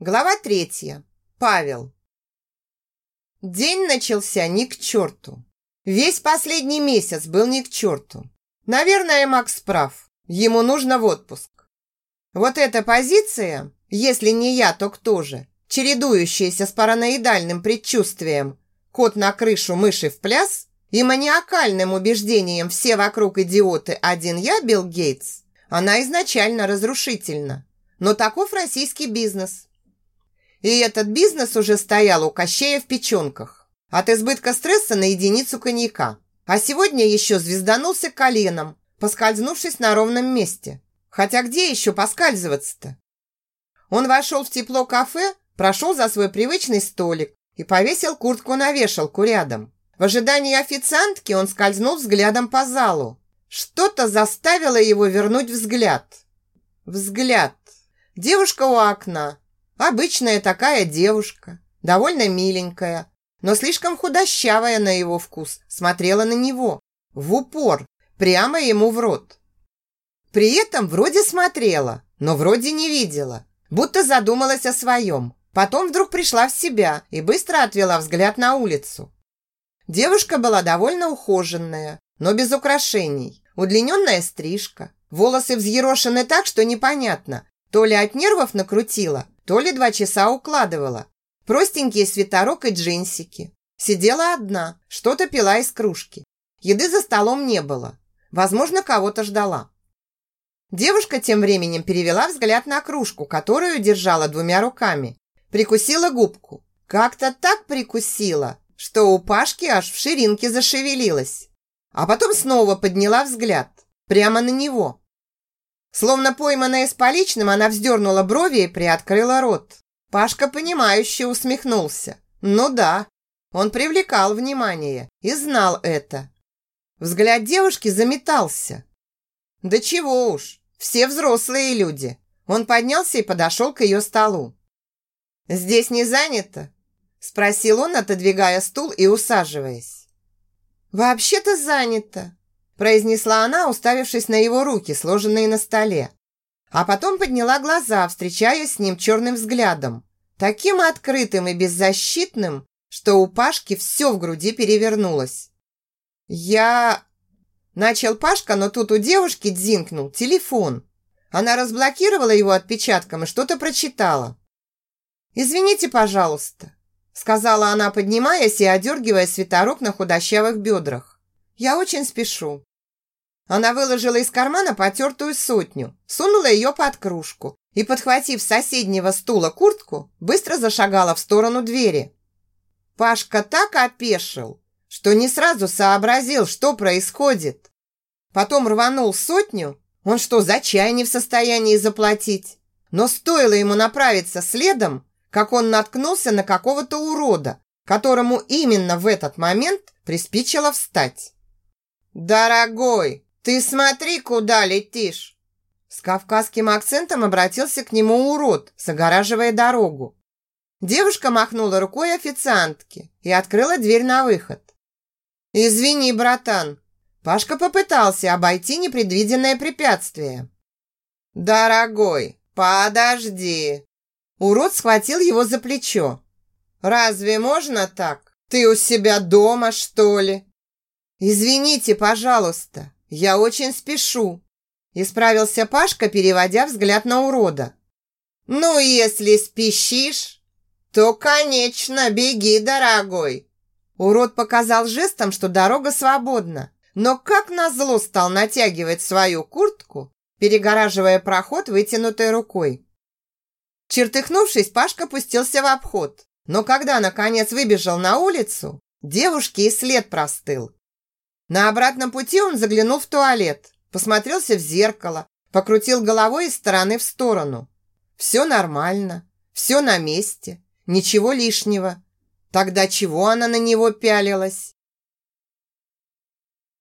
Глава третья. Павел. День начался ни к черту. Весь последний месяц был ни к черту. Наверное, Макс прав. Ему нужно в отпуск. Вот эта позиция, если не я, то кто же, чередующаяся с параноидальным предчувствием «кот на крышу, мыши в пляс» и маниакальным убеждением «все вокруг идиоты, один я, Билл Гейтс», она изначально разрушительна. Но таков российский бизнес. И этот бизнес уже стоял у Кощея в печенках. От избытка стресса на единицу коньяка. А сегодня еще звезданулся коленом, поскользнувшись на ровном месте. Хотя где еще поскальзываться-то? Он вошел в тепло кафе, прошел за свой привычный столик и повесил куртку на вешалку рядом. В ожидании официантки он скользнул взглядом по залу. Что-то заставило его вернуть взгляд. Взгляд. Девушка у окна, Обычная такая девушка, довольно миленькая, но слишком худощавая на его вкус, смотрела на него, в упор, прямо ему в рот. При этом вроде смотрела, но вроде не видела, будто задумалась о своем. Потом вдруг пришла в себя и быстро отвела взгляд на улицу. Девушка была довольно ухоженная, но без украшений. Удлиненная стрижка, волосы взъерошены так, что непонятно, то ли от нервов накрутила, то ли два часа укладывала. Простенькие свитерок и джинсики. Сидела одна, что-то пила из кружки. Еды за столом не было. Возможно, кого-то ждала. Девушка тем временем перевела взгляд на кружку, которую держала двумя руками. Прикусила губку. Как-то так прикусила, что у Пашки аж в ширинке зашевелилась. А потом снова подняла взгляд. Прямо на него. Словно пойманная с поличным, она вздернула брови и приоткрыла рот. Пашка, понимающе усмехнулся. Ну да, он привлекал внимание и знал это. Взгляд девушки заметался. Да чего уж, все взрослые люди. Он поднялся и подошел к ее столу. «Здесь не занято?» Спросил он, отодвигая стул и усаживаясь. «Вообще-то занято», произнесла она, уставившись на его руки, сложенные на столе. А потом подняла глаза, встречаясь с ним черным взглядом, таким открытым и беззащитным, что у Пашки все в груди перевернулось. «Я...» Начал Пашка, но тут у девушки дзинкнул телефон. Она разблокировала его отпечатком и что-то прочитала. «Извините, пожалуйста», сказала она, поднимаясь и одергивая свитерок на худощавых бедрах. Я очень спешу». Она выложила из кармана потертую сотню, сунула ее под кружку и, подхватив с соседнего стула куртку, быстро зашагала в сторону двери. Пашка так опешил, что не сразу сообразил, что происходит. Потом рванул сотню, он что, за чай не в состоянии заплатить? Но стоило ему направиться следом, как он наткнулся на какого-то урода, которому именно в этот момент приспичило встать. «Дорогой, ты смотри, куда летишь!» С кавказским акцентом обратился к нему урод, загораживая дорогу. Девушка махнула рукой официантке и открыла дверь на выход. «Извини, братан!» Пашка попытался обойти непредвиденное препятствие. «Дорогой, подожди!» Урод схватил его за плечо. «Разве можно так? Ты у себя дома, что ли?» «Извините, пожалуйста, я очень спешу», исправился Пашка, переводя взгляд на урода. «Ну, если спешишь, то, конечно, беги, дорогой!» Урод показал жестом, что дорога свободна, но как назло стал натягивать свою куртку, перегораживая проход вытянутой рукой. Чертыхнувшись, Пашка пустился в обход, но когда, наконец, выбежал на улицу, девушке и след простыл. На обратном пути он заглянул в туалет, посмотрелся в зеркало, покрутил головой из стороны в сторону. Все нормально, все на месте, ничего лишнего. Тогда чего она на него пялилась?